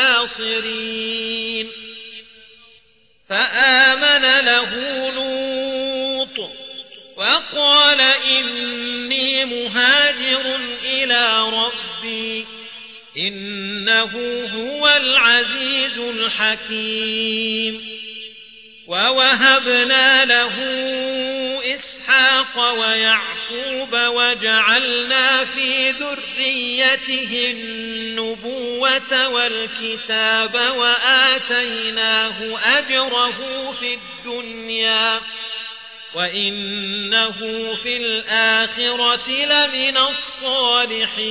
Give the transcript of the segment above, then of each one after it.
ناصرين فآمن له لوط وقال إني مهاجر إلى ربي إنه هو العزيز الحكيم. ووهبنا له إسحاق ويعقوب وجعلنا في ذريته النبوة والكتاب وآتيناه أجره في الدنيا وإنه في الآخرة لمن الصالحين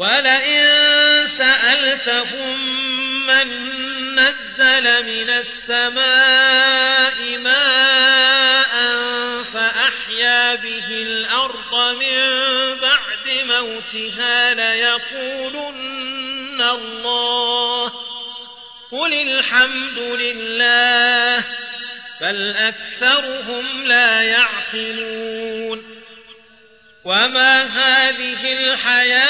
ولئن سأل سألتهم من نزل من السماء ماء فأحيا به الأرض من بعد موتها ليقولن الله قل الحمد لله بل أكثرهم لا يعقلون وما هذه الحياة